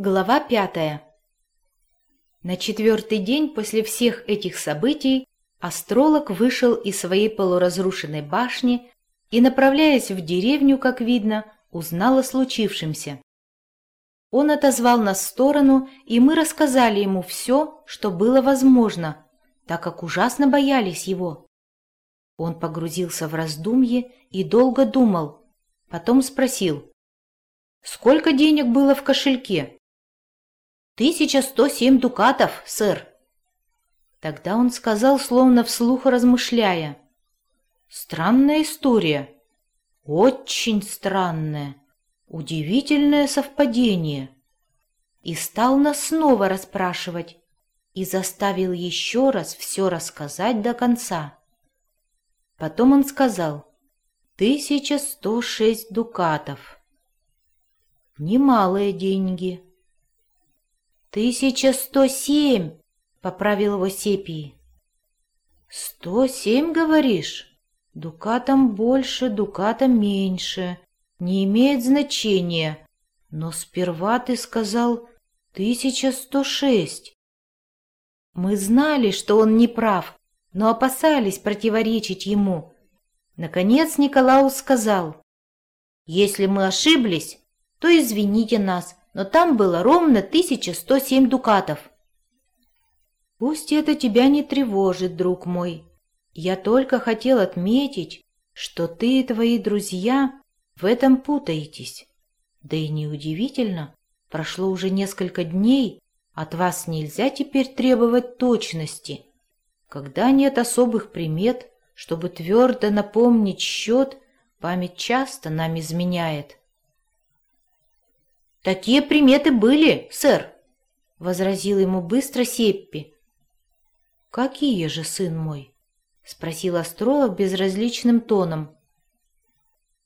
Глава пятая На четвертый день после всех этих событий астролог вышел из своей полуразрушенной башни и, направляясь в деревню, как видно, узнал о случившемся. Он отозвал нас в сторону, и мы рассказали ему все, что было возможно, так как ужасно боялись его. Он погрузился в раздумье и долго думал, потом спросил, «Сколько денег было в кошельке?» «Тысяча сто семь дукатов, сэр». Тогда он сказал, словно вслух размышляя. «Странная история. Очень странная. Удивительное совпадение». И стал нас снова расспрашивать и заставил еще раз все рассказать до конца. Потом он сказал, «Тысяча сто шесть дукатов. Немалые деньги». «Тысяча сто семь!» — поправил его Сепий. «Сто семь, говоришь? Дукатом больше, дукатом меньше. Не имеет значения. Но сперва ты сказал тысяча сто шесть». Мы знали, что он не прав, но опасались противоречить ему. Наконец Николаус сказал, «Если мы ошиблись, то извините нас, но там было ровно 1107 дукатов. Пусть это тебя не тревожит, друг мой. Я только хотел отметить, что ты и твои друзья в этом путаетесь. Да и неудивительно, прошло уже несколько дней, от вас нельзя теперь требовать точности. Когда нет особых примет, чтобы твердо напомнить счет, память часто нам изменяет. «Такие приметы были, сэр», — возразил ему быстро Сеппи. «Какие же, сын мой?» — спросил астролог безразличным тоном.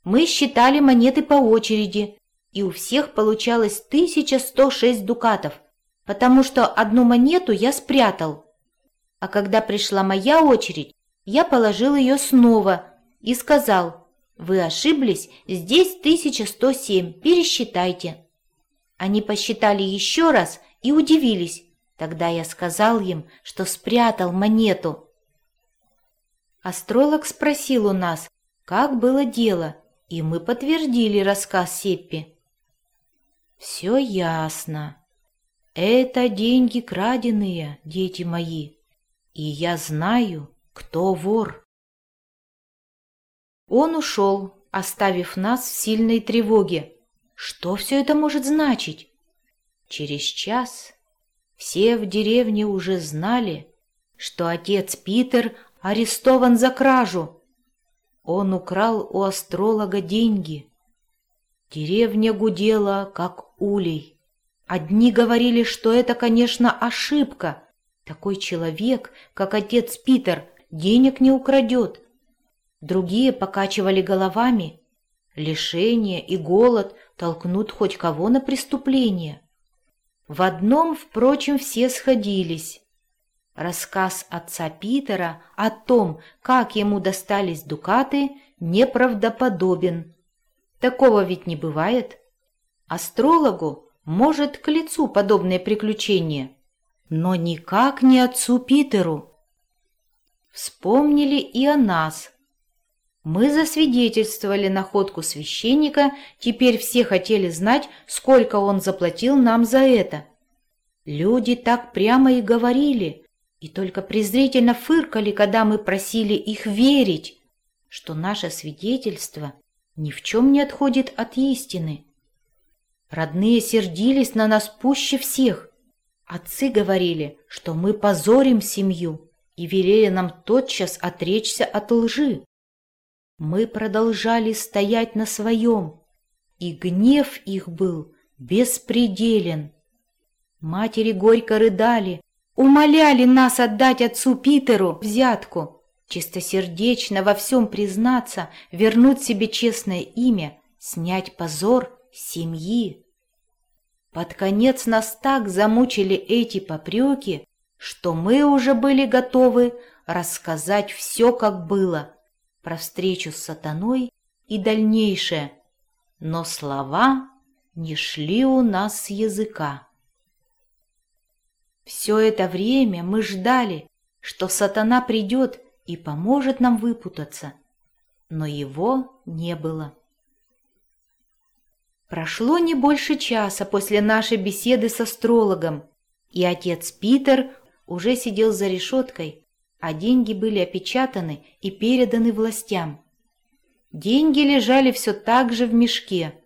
«Мы считали монеты по очереди, и у всех получалось 1106 дукатов, потому что одну монету я спрятал. А когда пришла моя очередь, я положил ее снова и сказал, «Вы ошиблись, здесь 1107, пересчитайте». Они посчитали еще раз и удивились. Тогда я сказал им, что спрятал монету. Астролог спросил у нас, как было дело, и мы подтвердили рассказ Сеппи. «Все ясно. Это деньги краденые, дети мои, и я знаю, кто вор». Он ушел, оставив нас в сильной тревоге. Что все это может значить? Через час все в деревне уже знали, что отец Питер арестован за кражу. Он украл у астролога деньги. Деревня гудела, как улей. Одни говорили, что это, конечно, ошибка. Такой человек, как отец Питер, денег не украдет. Другие покачивали головами. Лишение и голод толкнут хоть кого на преступление. В одном, впрочем, все сходились. Рассказ отца Питера о том, как ему достались дукаты, неправдоподобен. Такого ведь не бывает. Астрологу может к лицу подобное приключение, но никак не отцу Питеру. Вспомнили и о нас, мы засвидетельствовали находку священника, теперь все хотели знать, сколько он заплатил нам за это. Люди так прямо и говорили, и только презрительно фыркали, когда мы просили их верить, что наше свидетельство ни в чем не отходит от истины. Родные сердились на нас пуще всех. Отцы говорили, что мы позорим семью, и велели нам тотчас отречься от лжи. Мы продолжали стоять на своем, и гнев их был беспределен. Матери горько рыдали, умоляли нас отдать отцу Питеру взятку, чистосердечно во всем признаться, вернуть себе честное имя, снять позор семьи. Под конец нас так замучили эти попреки, что мы уже были готовы рассказать все, как было, про встречу с сатаной и дальнейшее, но слова не шли у нас с языка. Все это время мы ждали, что сатана придет и поможет нам выпутаться, но его не было. Прошло не больше часа после нашей беседы с астрологом, и отец Питер уже сидел за решеткой, а деньги были опечатаны и переданы властям. Деньги лежали все так же в мешке.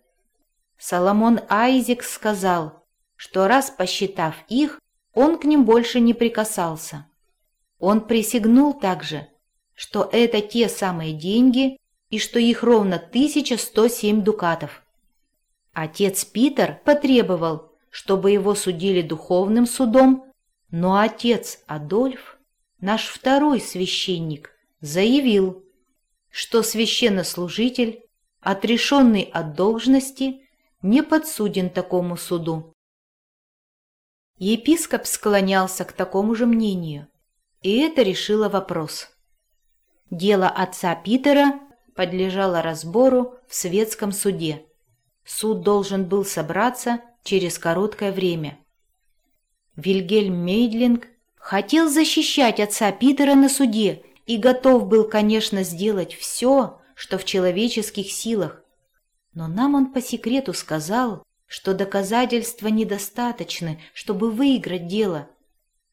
Соломон Айзек сказал, что раз посчитав их, он к ним больше не прикасался. Он присягнул также, что это те самые деньги и что их ровно 1107 дукатов. Отец Питер потребовал, чтобы его судили духовным судом, но отец Адольф, наш второй священник, заявил, что священнослужитель, отрешенный от должности, не подсуден такому суду. Епископ склонялся к такому же мнению, и это решило вопрос. Дело отца Питера подлежало разбору в светском суде. Суд должен был собраться через короткое время. Вильгельм Мейдлинг хотел защищать отца Питера на суде и готов был, конечно, сделать все, что в человеческих силах. Но нам он по секрету сказал, что доказательства недостаточны, чтобы выиграть дело.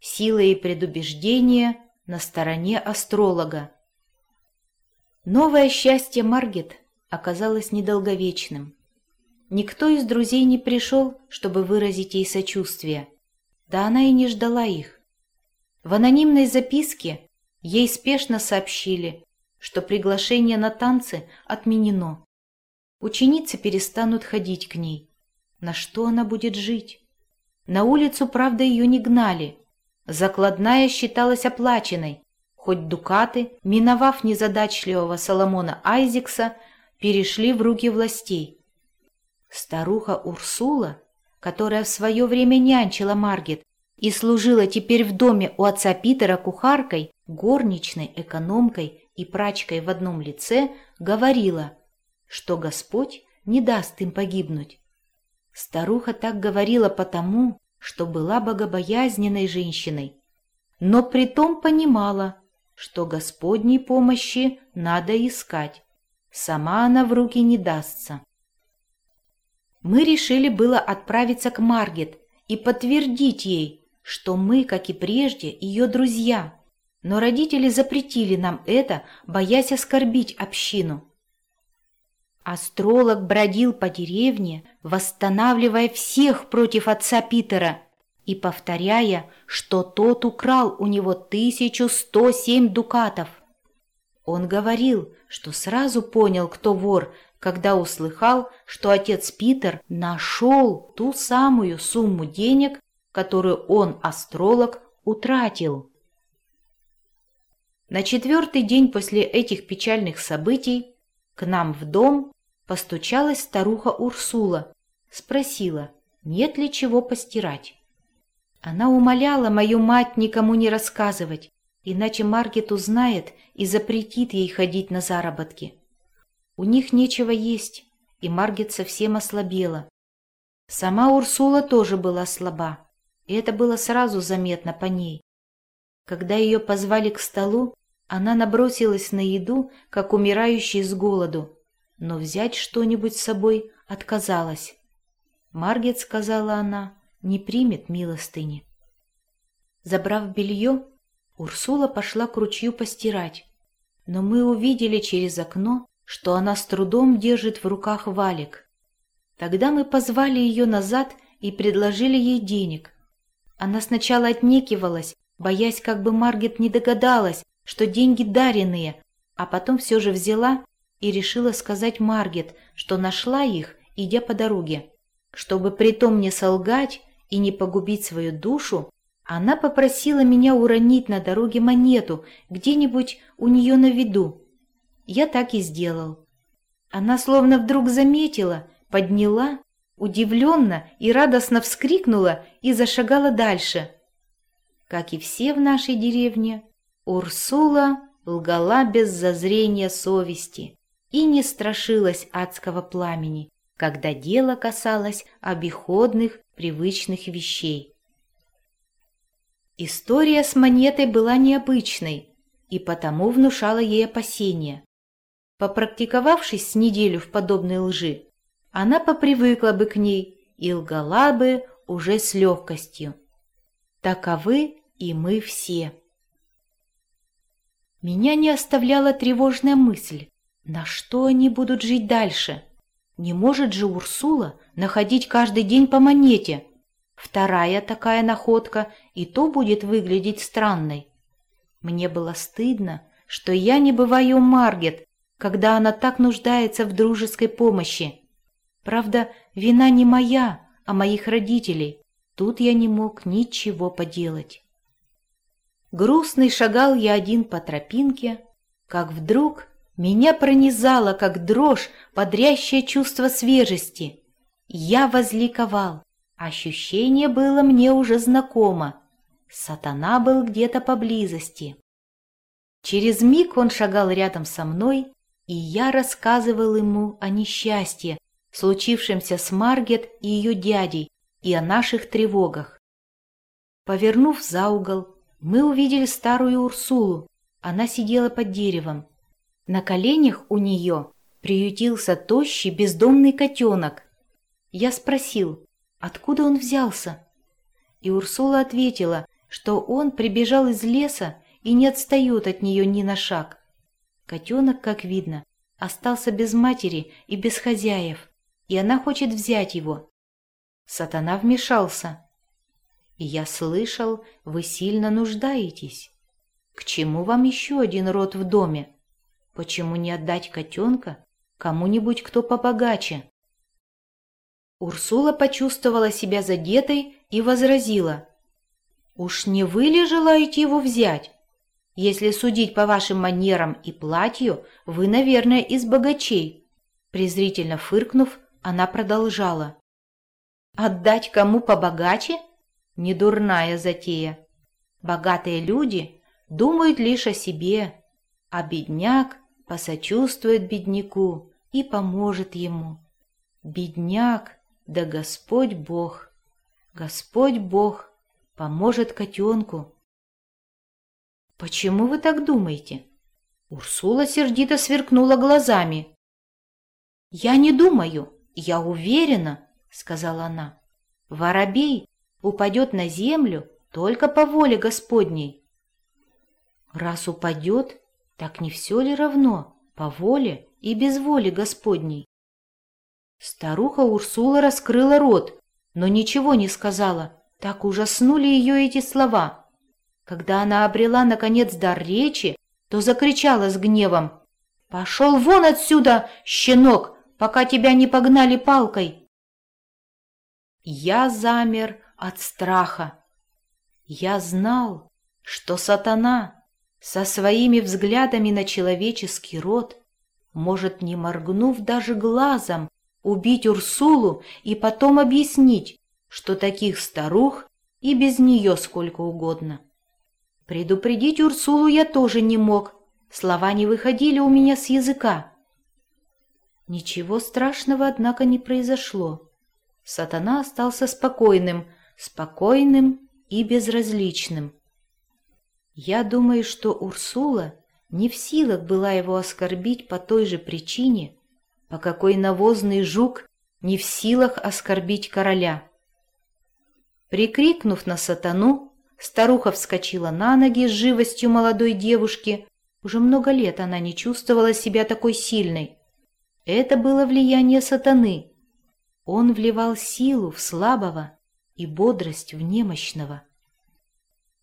Сила и предубеждение на стороне астролога. Новое счастье Маргет оказалось недолговечным. Никто из друзей не пришел, чтобы выразить ей сочувствие. Да она и не ждала их. В анонимной записке ей спешно сообщили, что приглашение на танцы отменено. Ученицы перестанут ходить к ней. На что она будет жить? На улицу, правда, ее не гнали. Закладная считалась оплаченной, хоть дукаты, миновав незадачливого Соломона Айзекса, перешли в руки властей. Старуха Урсула, которая в свое время нянчила Маргет и служила теперь в доме у отца Питера кухаркой, горничной, экономкой и прачкой в одном лице, говорила, что Господь не даст им погибнуть. Старуха так говорила потому, что была богобоязненной женщиной, но притом понимала, что Господней помощи надо искать. Сама она в руки не дастся. Мы решили было отправиться к Маргет и подтвердить ей, что мы, как и прежде, ее друзья, но родители запретили нам это, боясь оскорбить общину. Астролог бродил по деревне, восстанавливая всех против отца Питера и повторяя, что тот украл у него 1107 дукатов. Он говорил, что сразу понял, кто вор, когда услыхал, что отец Питер нашел ту самую сумму денег, которую он, астролог, утратил. На четвертый день после этих печальных событий к нам в дом Постучалась старуха Урсула, спросила, нет ли чего постирать. Она умоляла мою мать никому не рассказывать, иначе Маргет узнает и запретит ей ходить на заработки. У них нечего есть, и Маргет совсем ослабела. Сама Урсула тоже была слаба, и это было сразу заметно по ней. Когда ее позвали к столу, она набросилась на еду, как умирающий с голоду, но взять что-нибудь с собой отказалась. Маргет, сказала она, не примет милостыни. Забрав белье, Урсула пошла к ручью постирать, но мы увидели через окно, что она с трудом держит в руках валик. Тогда мы позвали ее назад и предложили ей денег. Она сначала отнекивалась, боясь, как бы Маргет не догадалась, что деньги даренные, а потом все же взяла и решила сказать Маргет, что нашла их, идя по дороге. Чтобы притом не солгать и не погубить свою душу, она попросила меня уронить на дороге монету где-нибудь у нее на виду. Я так и сделал. Она словно вдруг заметила, подняла, удивленно и радостно вскрикнула и зашагала дальше. Как и все в нашей деревне, Урсула лгала без зазрения совести и не страшилась адского пламени, когда дело касалось обиходных, привычных вещей. История с монетой была необычной и потому внушала ей опасения. Попрактиковавшись с неделю в подобной лжи, она попривыкла бы к ней и лгала бы уже с легкостью. Таковы и мы все. Меня не оставляла тревожная мысль, на что они будут жить дальше. Не может же Урсула находить каждый день по монете. Вторая такая находка и то будет выглядеть странной. Мне было стыдно, что я не бываю Маргет, когда она так нуждается в дружеской помощи. Правда, вина не моя, а моих родителей. Тут я не мог ничего поделать. Грустный шагал я один по тропинке, как вдруг меня пронизало, как дрожь, подрящее чувство свежести. Я возликовал. Ощущение было мне уже знакомо. Сатана был где-то поблизости. Через миг он шагал рядом со мной, и я рассказывал ему о несчастье, случившемся с Маргет и ее дядей, и о наших тревогах. Повернув за угол, мы увидели старую Урсулу. Она сидела под деревом. На коленях у нее приютился тощий бездомный котенок. Я спросил, откуда он взялся? И Урсула ответила, что он прибежал из леса и не отстает от нее ни на шаг. Котенок, как видно, остался без матери и без хозяев, и она хочет взять его. Сатана вмешался. И я слышал, вы сильно нуждаетесь. К чему вам еще один род в доме? Почему не отдать котенка кому-нибудь, кто побогаче? Урсула почувствовала себя задетой и возразила. «Уж не вы ли желаете его взять? Если судить по вашим манерам и платью, вы, наверное, из богачей». Презрительно фыркнув, она продолжала. «Отдать кому побогаче? Недурная затея. Богатые люди думают лишь о себе, а бедняк посочувствует бедняку и поможет ему. Бедняк, да Господь Бог, Господь Бог поможет котенку. Почему вы так думаете? Урсула сердито сверкнула глазами. Я не думаю, я уверена, сказала она. Воробей упадет на землю только по воле Господней. Раз упадет, так не все ли равно, по воле и без воли Господней? Старуха Урсула раскрыла рот, но ничего не сказала, так ужаснули ее эти слова. Когда она обрела, наконец, дар речи, то закричала с гневом. «Пошел вон отсюда, щенок, пока тебя не погнали палкой!» Я замер от страха. Я знал, что сатана со своими взглядами на человеческий род может, не моргнув даже глазом, убить Урсулу и потом объяснить, что таких старух и без нее сколько угодно. Предупредить Урсулу я тоже не мог, слова не выходили у меня с языка. Ничего страшного, однако, не произошло. Сатана остался спокойным, спокойным и безразличным. Я думаю, что Урсула не в силах была его оскорбить по той же причине, по какой навозный жук не в силах оскорбить короля. Прикрикнув на сатану, старуха вскочила на ноги с живостью молодой девушки. Уже много лет она не чувствовала себя такой сильной. Это было влияние сатаны. Он вливал силу в слабого и бодрость в немощного.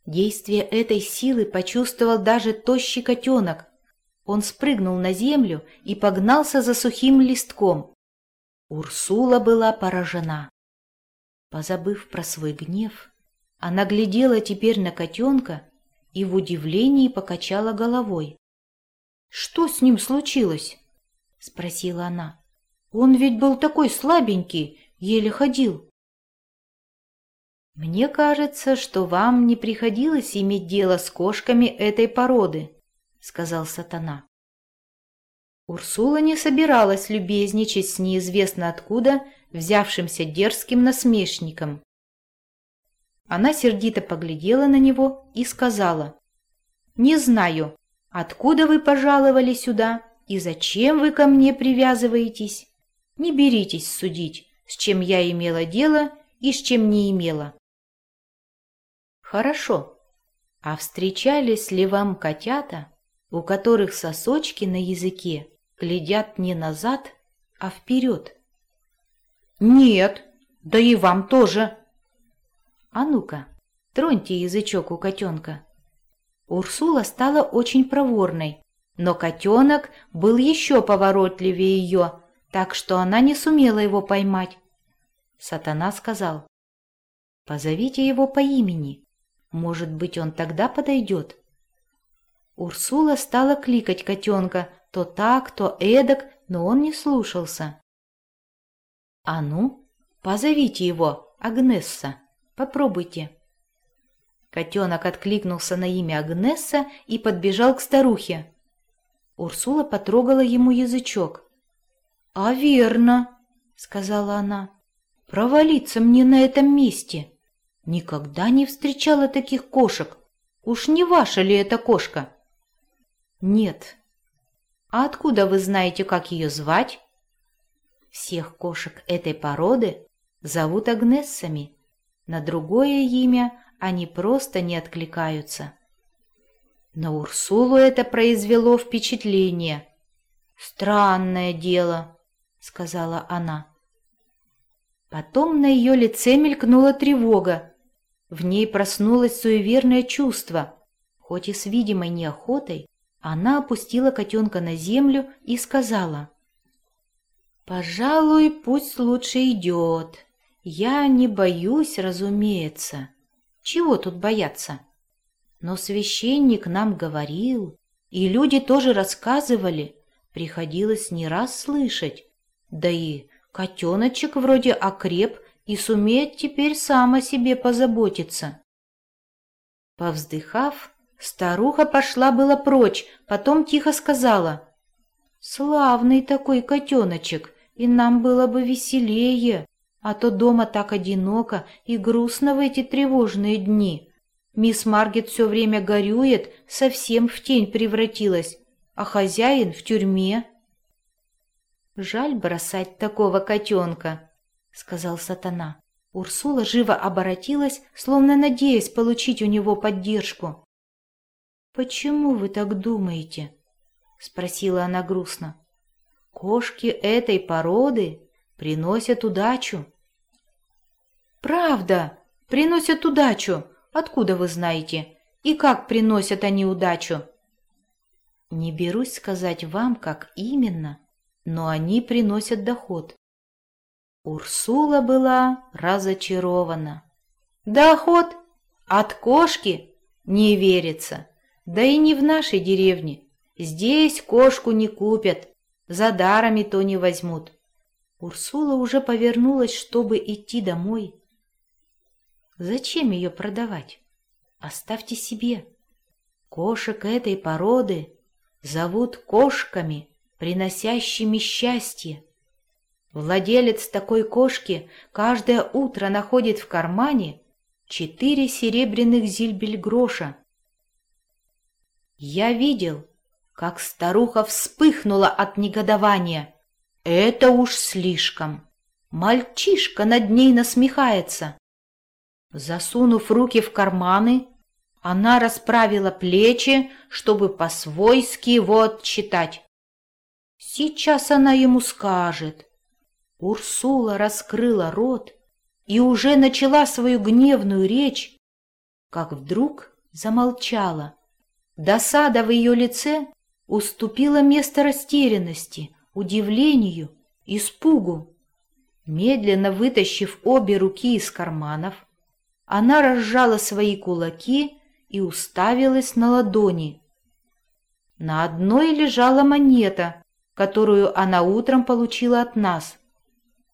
Действие этой силы почувствовал даже тощий котенок. Он спрыгнул на землю и погнался за сухим листком. Урсула была поражена. Позабыв про свой гнев, она глядела теперь на котенка и в удивлении покачала головой. «Что с ним случилось?» — спросила она. «Он ведь был такой слабенький, еле ходил». «Мне кажется, что вам не приходилось иметь дело с кошками этой породы», — сказал сатана. Урсула не собиралась любезничать с неизвестно откуда взявшимся дерзким насмешником. Она сердито поглядела на него и сказала, «Не знаю, откуда вы пожаловали сюда и зачем вы ко мне привязываетесь. Не беритесь судить, с чем я имела дело и с чем не имела». «Хорошо. А встречались ли вам котята, у которых сосочки на языке глядят не назад, а вперед?» «Нет, да и вам тоже», а ну-ка, троньте язычок у котенка. Урсула стала очень проворной, но котенок был еще поворотливее ее, так что она не сумела его поймать. Сатана сказал, «Позовите его по имени, может быть, он тогда подойдет». Урсула стала кликать котенка то так, то эдак, но он не слушался. «А ну, позовите его, Агнесса!» Попробуйте». Котенок откликнулся на имя Агнесса и подбежал к старухе. Урсула потрогала ему язычок. «А верно», — сказала она, — «провалиться мне на этом месте. Никогда не встречала таких кошек. Уж не ваша ли эта кошка?» «Нет». «А откуда вы знаете, как ее звать?» «Всех кошек этой породы зовут Агнессами», на другое имя они просто не откликаются. На Урсулу это произвело впечатление. «Странное дело», — сказала она. Потом на ее лице мелькнула тревога. В ней проснулось суеверное чувство. Хоть и с видимой неохотой, она опустила котенка на землю и сказала. «Пожалуй, пусть лучше идет. Я не боюсь, разумеется. Чего тут бояться? Но священник нам говорил, и люди тоже рассказывали, приходилось не раз слышать. Да и котеночек вроде окреп и сумеет теперь сам о себе позаботиться. Повздыхав, старуха пошла было прочь, потом тихо сказала, «Славный такой котеночек, и нам было бы веселее». А то дома так одиноко и грустно в эти тревожные дни. Мисс Маргет все время горюет, совсем в тень превратилась, а хозяин в тюрьме. «Жаль бросать такого котенка», — сказал сатана. Урсула живо оборотилась, словно надеясь получить у него поддержку. «Почему вы так думаете?» — спросила она грустно. «Кошки этой породы приносят удачу. Правда, приносят удачу. Откуда вы знаете? И как приносят они удачу? Не берусь сказать вам, как именно, но они приносят доход. Урсула была разочарована. Доход? От кошки? Не верится. Да и не в нашей деревне. Здесь кошку не купят, за дарами то не возьмут. Урсула уже повернулась, чтобы идти домой. Зачем ее продавать? Оставьте себе. Кошек этой породы зовут кошками, приносящими счастье. Владелец такой кошки каждое утро находит в кармане четыре серебряных зильбель-гроша. Я видел, как старуха вспыхнула от негодования. Это уж слишком. Мальчишка над ней насмехается. Засунув руки в карманы, она расправила плечи, чтобы по-свойски его отчитать. Сейчас она ему скажет. Урсула раскрыла рот и уже начала свою гневную речь, как вдруг замолчала. Досада в ее лице уступила место растерянности — удивлению, испугу. Медленно вытащив обе руки из карманов, она разжала свои кулаки и уставилась на ладони. На одной лежала монета, которую она утром получила от нас,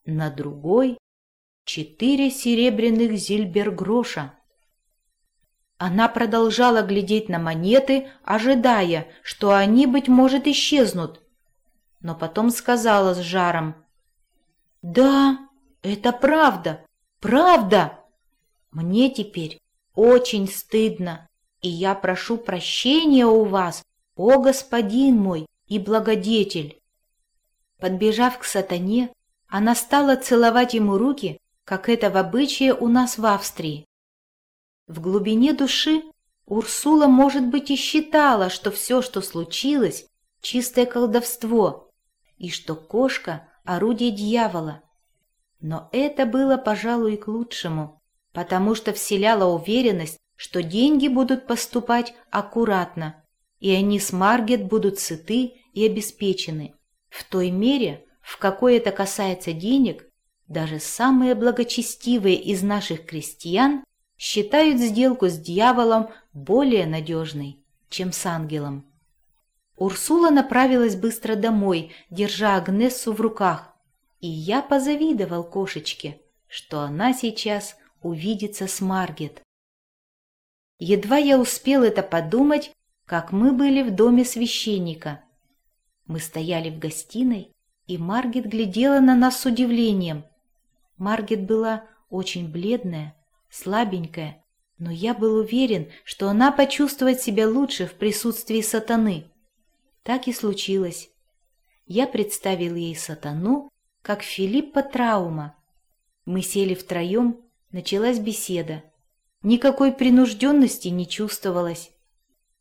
на другой — четыре серебряных зильбергроша. Она продолжала глядеть на монеты, ожидая, что они, быть может, исчезнут, но потом сказала с жаром. «Да, это правда, правда! Мне теперь очень стыдно, и я прошу прощения у вас, о господин мой и благодетель!» Подбежав к сатане, она стала целовать ему руки, как это в обычае у нас в Австрии. В глубине души Урсула, может быть, и считала, что все, что случилось, чистое колдовство, и что кошка — орудие дьявола. Но это было, пожалуй, к лучшему, потому что вселяло уверенность, что деньги будут поступать аккуратно, и они с Маргет будут сыты и обеспечены. В той мере, в какой это касается денег, даже самые благочестивые из наших крестьян считают сделку с дьяволом более надежной, чем с ангелом. Урсула направилась быстро домой, держа Агнессу в руках, и я позавидовал кошечке, что она сейчас увидится с Маргет. Едва я успел это подумать, как мы были в доме священника. Мы стояли в гостиной, и Маргет глядела на нас с удивлением. Маргет была очень бледная, слабенькая, но я был уверен, что она почувствует себя лучше в присутствии сатаны. Так и случилось. Я представил ей сатану, как Филиппа Траума. Мы сели втроем, началась беседа. Никакой принужденности не чувствовалось.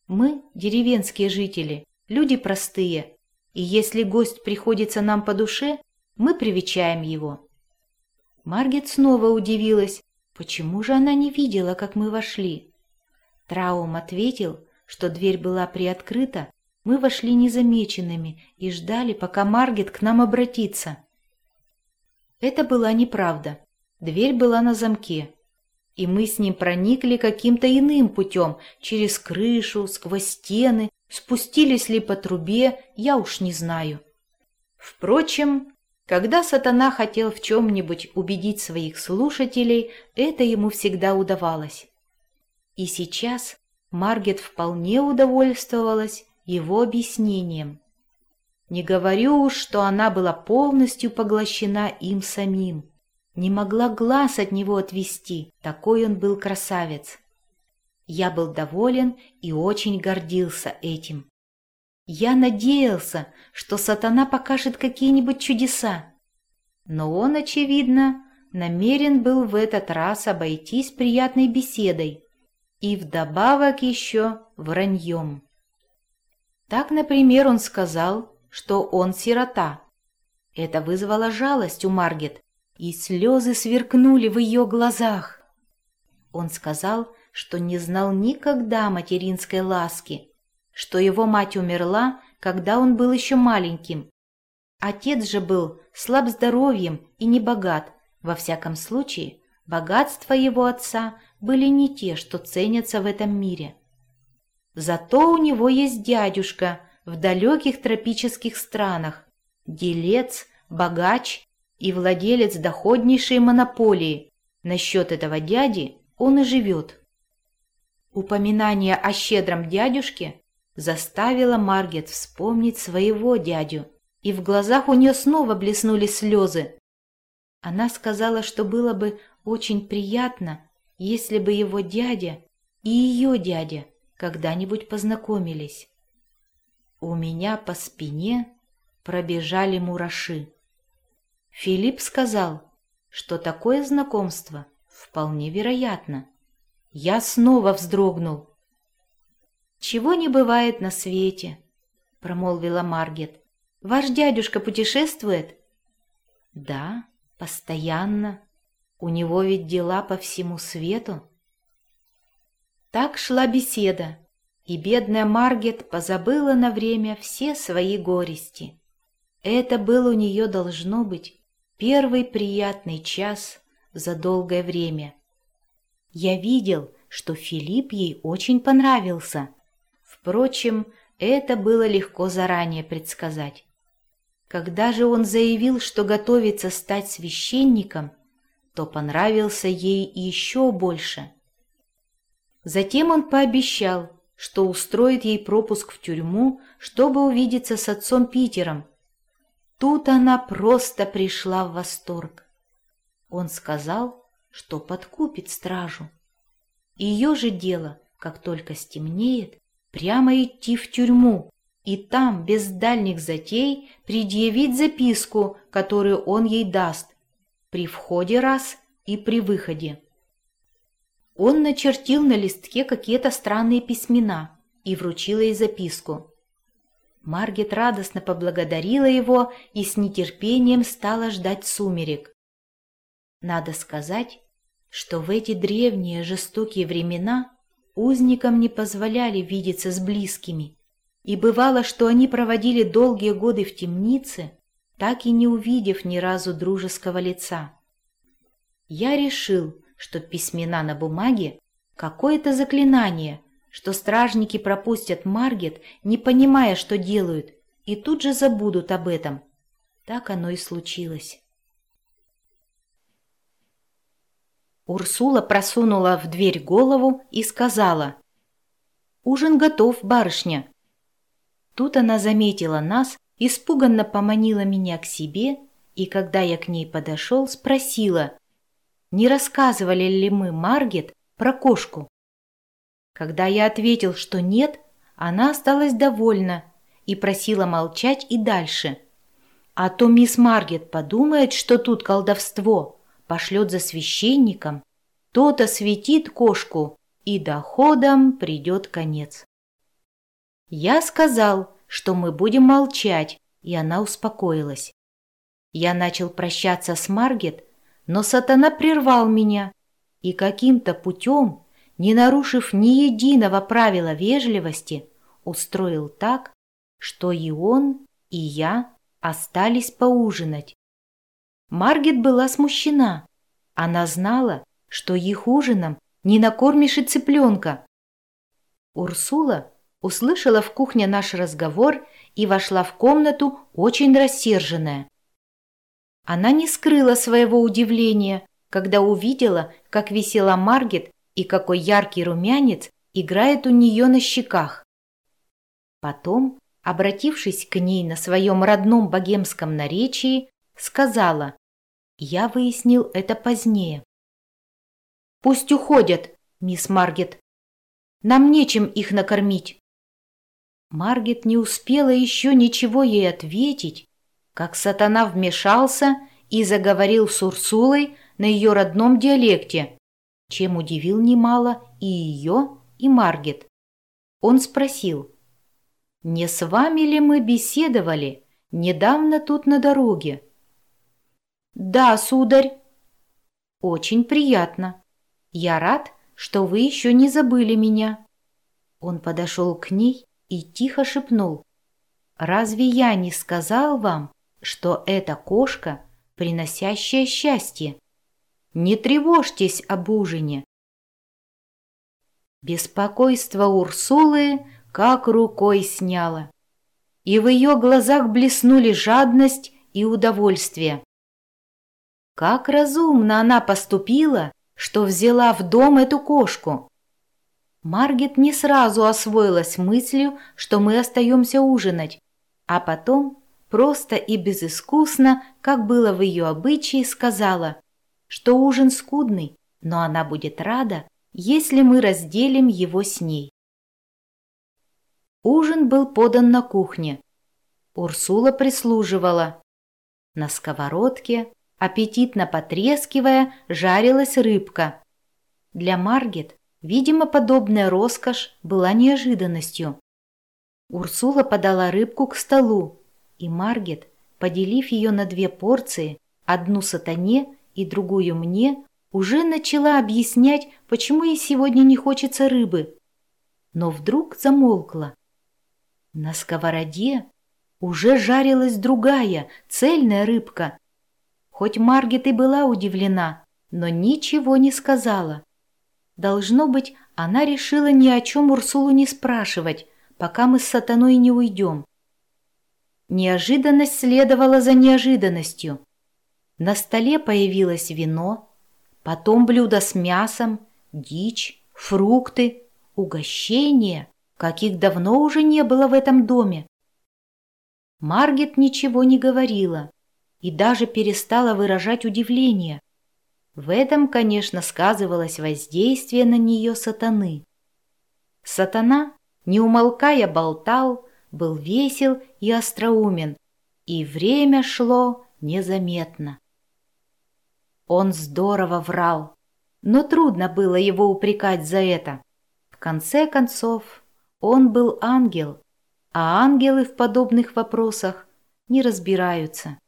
Мы, деревенские жители, люди простые, и если гость приходится нам по душе, мы привечаем его. Маргет снова удивилась, Почему же она не видела, как мы вошли? Траум ответил, что дверь была приоткрыта, мы вошли незамеченными и ждали, пока Маргет к нам обратится. Это была неправда. Дверь была на замке, и мы с ним проникли каким-то иным путем, через крышу, сквозь стены, спустились ли по трубе, я уж не знаю. Впрочем, когда сатана хотел в чем-нибудь убедить своих слушателей, это ему всегда удавалось. И сейчас Маргет вполне удовольствовалась его объяснением. Не говорю уж, что она была полностью поглощена им самим. Не могла глаз от него отвести, такой он был красавец. Я был доволен и очень гордился этим. Я надеялся, что сатана покажет какие-нибудь чудеса. Но он, очевидно, намерен был в этот раз обойтись приятной беседой и вдобавок еще враньем. Так, например, он сказал, что он сирота. Это вызвало жалость у Маргет, и слезы сверкнули в ее глазах. Он сказал, что не знал никогда материнской ласки, что его мать умерла, когда он был еще маленьким. Отец же был слаб здоровьем и не богат. Во всяком случае, богатства его отца были не те, что ценятся в этом мире. Зато у него есть дядюшка в далеких тропических странах, делец, богач и владелец доходнейшей монополии. Насчет этого дяди он и живет. Упоминание о щедром дядюшке заставила Маргет вспомнить своего дядю, и в глазах у нее снова блеснули слезы. Она сказала, что было бы очень приятно, если бы его дядя и ее дядя когда-нибудь познакомились. У меня по спине пробежали мураши. Филипп сказал, что такое знакомство вполне вероятно. Я снова вздрогнул. «Чего не бывает на свете», — промолвила Маргет. «Ваш дядюшка путешествует?» «Да, постоянно. У него ведь дела по всему свету». Так шла беседа, и бедная Маргет позабыла на время все свои горести. Это был у нее, должно быть, первый приятный час за долгое время. Я видел, что Филипп ей очень понравился — Впрочем, это было легко заранее предсказать. Когда же он заявил, что готовится стать священником, то понравился ей еще больше. Затем он пообещал, что устроит ей пропуск в тюрьму, чтобы увидеться с отцом Питером, Тут она просто пришла в восторг. Он сказал, что подкупит стражу. Ее же дело, как только стемнеет, прямо идти в тюрьму и там, без дальних затей, предъявить записку, которую он ей даст, при входе раз и при выходе. Он начертил на листке какие-то странные письмена и вручил ей записку. Маргет радостно поблагодарила его и с нетерпением стала ждать сумерек. Надо сказать, что в эти древние жестокие времена узникам не позволяли видеться с близкими, и бывало, что они проводили долгие годы в темнице, так и не увидев ни разу дружеского лица. Я решил, что письмена на бумаге — какое-то заклинание, что стражники пропустят Маргет, не понимая, что делают, и тут же забудут об этом. Так оно и случилось. Урсула просунула в дверь голову и сказала «Ужин готов, барышня». Тут она заметила нас, испуганно поманила меня к себе и, когда я к ней подошел, спросила не рассказывали ли мы Маргет про кошку. Когда я ответил, что нет, она осталась довольна и просила молчать и дальше. А то мисс Маргет подумает, что тут колдовство, пошлет за священником, тот осветит кошку, и доходам придет конец. Я сказал, что мы будем молчать, и она успокоилась. Я начал прощаться с Маргет, но сатана прервал меня и каким-то путем, не нарушив ни единого правила вежливости, устроил так, что и он, и я остались поужинать. Маргет была смущена. Она знала, что их ужином не накормишь и цыпленка. Урсула услышала в кухне наш разговор и вошла в комнату очень рассерженная. Она не скрыла своего удивления, когда увидела, как висела Маргет и какой яркий румянец играет у нее на щеках. Потом, обратившись к ней на своем родном богемском наречии, сказала, «Я выяснил это позднее». «Пусть уходят, мисс Маргет. Нам нечем их накормить». Маргет не успела еще ничего ей ответить, как сатана вмешался и заговорил с Урсулой на ее родном диалекте, чем удивил немало и ее, и Маргет. Он спросил, «Не с вами ли мы беседовали недавно тут на дороге?» «Да, сударь». «Очень приятно. Я рад, что вы еще не забыли меня». Он подошел к ней и тихо шепнул, «Разве я не сказал вам, что это кошка, приносящая счастье. Не тревожьтесь об ужине. Беспокойство Урсулы как рукой сняло, и в ее глазах блеснули жадность и удовольствие. Как разумно она поступила, что взяла в дом эту кошку. Маргет не сразу освоилась мыслью, что мы остаемся ужинать, а потом просто и безыскусно, как было в ее обычае, сказала, что ужин скудный, но она будет рада, если мы разделим его с ней. Ужин был подан на кухне. Урсула прислуживала. На сковородке, аппетитно потрескивая, жарилась рыбка. Для Маргет, видимо, подобная роскошь была неожиданностью. Урсула подала рыбку к столу, и Маргет, поделив ее на две порции, одну сатане и другую мне, уже начала объяснять, почему ей сегодня не хочется рыбы. Но вдруг замолкла. На сковороде уже жарилась другая, цельная рыбка. Хоть Маргет и была удивлена, но ничего не сказала. Должно быть, она решила ни о чем Урсулу не спрашивать, пока мы с сатаной не уйдем. Неожиданность следовала за неожиданностью. На столе появилось вино, потом блюдо с мясом, дичь, фрукты, угощения, каких давно уже не было в этом доме. Маргет ничего не говорила и даже перестала выражать удивление. В этом, конечно, сказывалось воздействие на нее сатаны. Сатана, не умолкая, болтал, был весел и остроумен, и время шло незаметно. Он здорово врал, но трудно было его упрекать за это. В конце концов, он был ангел, а ангелы в подобных вопросах не разбираются.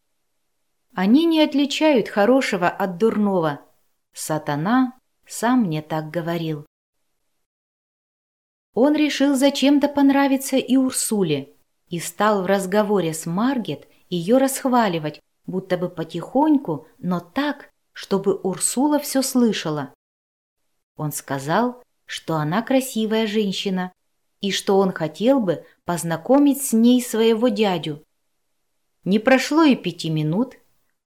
Они не отличают хорошего от дурного. Сатана сам мне так говорил. Он решил зачем-то понравиться и Урсуле и стал в разговоре с Маргет ее расхваливать, будто бы потихоньку, но так, чтобы Урсула все слышала. Он сказал, что она красивая женщина и что он хотел бы познакомить с ней своего дядю. Не прошло и пяти минут,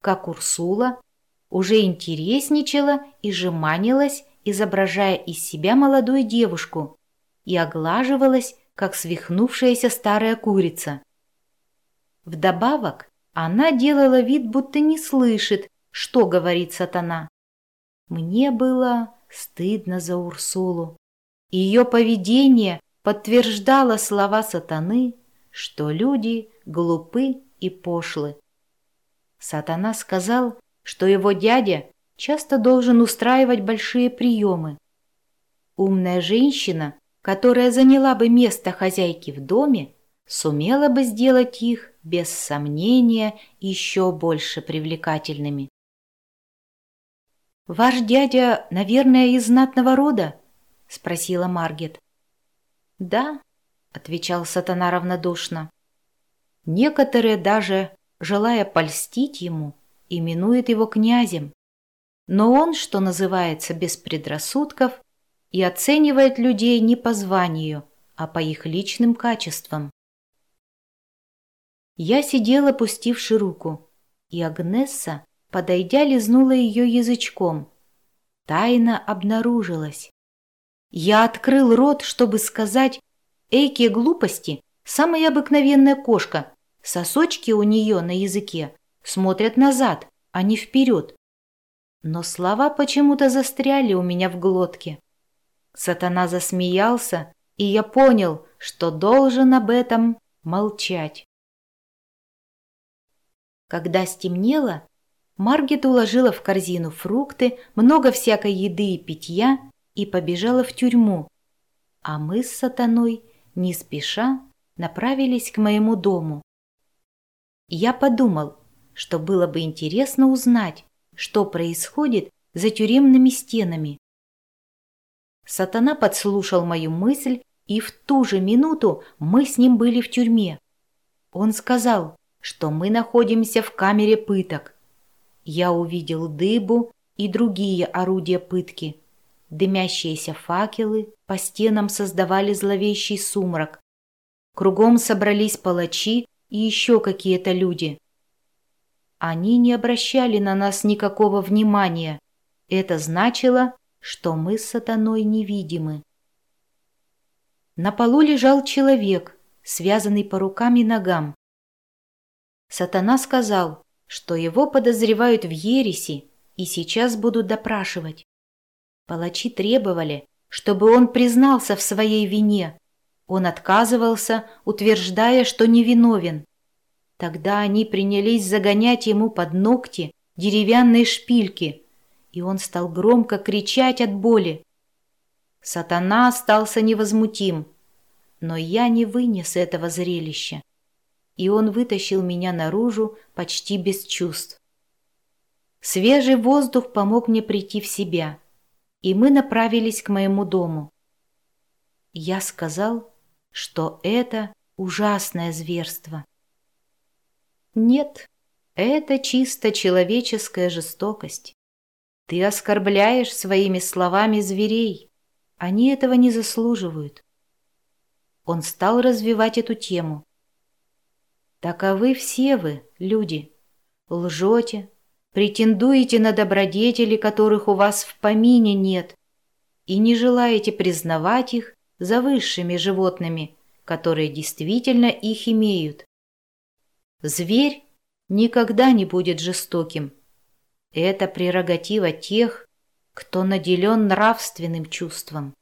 как Урсула уже интересничала и жеманилась, изображая из себя молодую девушку, и оглаживалась, как свихнувшаяся старая курица. Вдобавок, она делала вид, будто не слышит, что говорит сатана. Мне было стыдно за Урсулу. Ее поведение подтверждало слова сатаны, что люди глупы и пошлы. Сатана сказал, что его дядя часто должен устраивать большие приемы. Умная женщина, которая заняла бы место хозяйки в доме, сумела бы сделать их, без сомнения, еще больше привлекательными. «Ваш дядя, наверное, из знатного рода?» — спросила Маргет. «Да», — отвечал сатана равнодушно. «Некоторые даже желая польстить ему, именует его князем. Но он, что называется, без предрассудков и оценивает людей не по званию, а по их личным качествам. Я сидела, пустивши руку, и Агнесса, подойдя, лизнула ее язычком. Тайна обнаружилась. Я открыл рот, чтобы сказать «Эйки глупости, самая обыкновенная кошка, Сосочки у нее на языке смотрят назад, а не вперед. Но слова почему-то застряли у меня в глотке. Сатана засмеялся, и я понял, что должен об этом молчать. Когда стемнело, Маргет уложила в корзину фрукты, много всякой еды и питья и побежала в тюрьму, а мы с сатаной, не спеша, направились к моему дому. Я подумал, что было бы интересно узнать, что происходит за тюремными стенами. Сатана подслушал мою мысль, и в ту же минуту мы с ним были в тюрьме. Он сказал, что мы находимся в камере пыток. Я увидел дыбу и другие орудия пытки. Дымящиеся факелы по стенам создавали зловещий сумрак. Кругом собрались палачи и еще какие-то люди. Они не обращали на нас никакого внимания. Это значило, что мы с сатаной невидимы. На полу лежал человек, связанный по рукам и ногам. Сатана сказал, что его подозревают в ереси и сейчас будут допрашивать. Палачи требовали, чтобы он признался в своей вине, он отказывался, утверждая, что невиновен. Тогда они принялись загонять ему под ногти деревянные шпильки, и он стал громко кричать от боли. Сатана остался невозмутим, но я не вынес этого зрелища, и он вытащил меня наружу почти без чувств. Свежий воздух помог мне прийти в себя, и мы направились к моему дому. Я сказал, что это ужасное зверство. Нет, это чисто человеческая жестокость. Ты оскорбляешь своими словами зверей. Они этого не заслуживают. Он стал развивать эту тему. Таковы все вы, люди. Лжете, претендуете на добродетели, которых у вас в помине нет, и не желаете признавать их за высшими животными, которые действительно их имеют. Зверь никогда не будет жестоким. Это прерогатива тех, кто наделен нравственным чувством.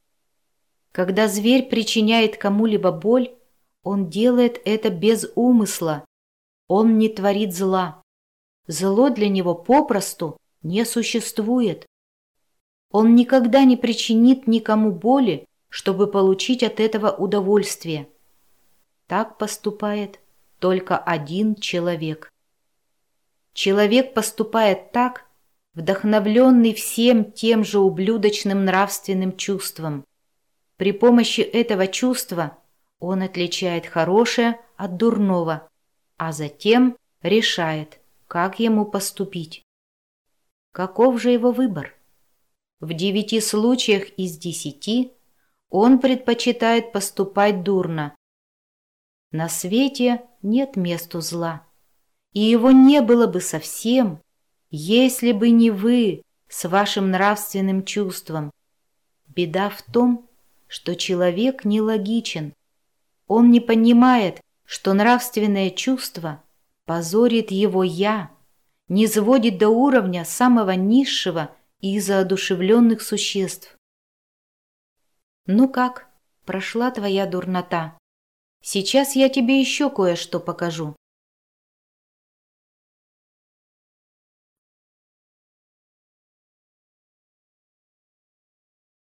Когда зверь причиняет кому-либо боль, он делает это без умысла. Он не творит зла. Зло для него попросту не существует. Он никогда не причинит никому боли, чтобы получить от этого удовольствие. Так поступает только один человек. Человек поступает так, вдохновленный всем тем же ублюдочным нравственным чувством. При помощи этого чувства он отличает хорошее от дурного, а затем решает, как ему поступить. Каков же его выбор? В девяти случаях из десяти он предпочитает поступать дурно. На свете нет месту зла, и его не было бы совсем, если бы не вы с вашим нравственным чувством. Беда в том, что человек нелогичен. Он не понимает, что нравственное чувство позорит его «я», не сводит до уровня самого низшего из одушевленных существ. Ну как, прошла твоя дурнота? Сейчас я тебе еще кое-что покажу.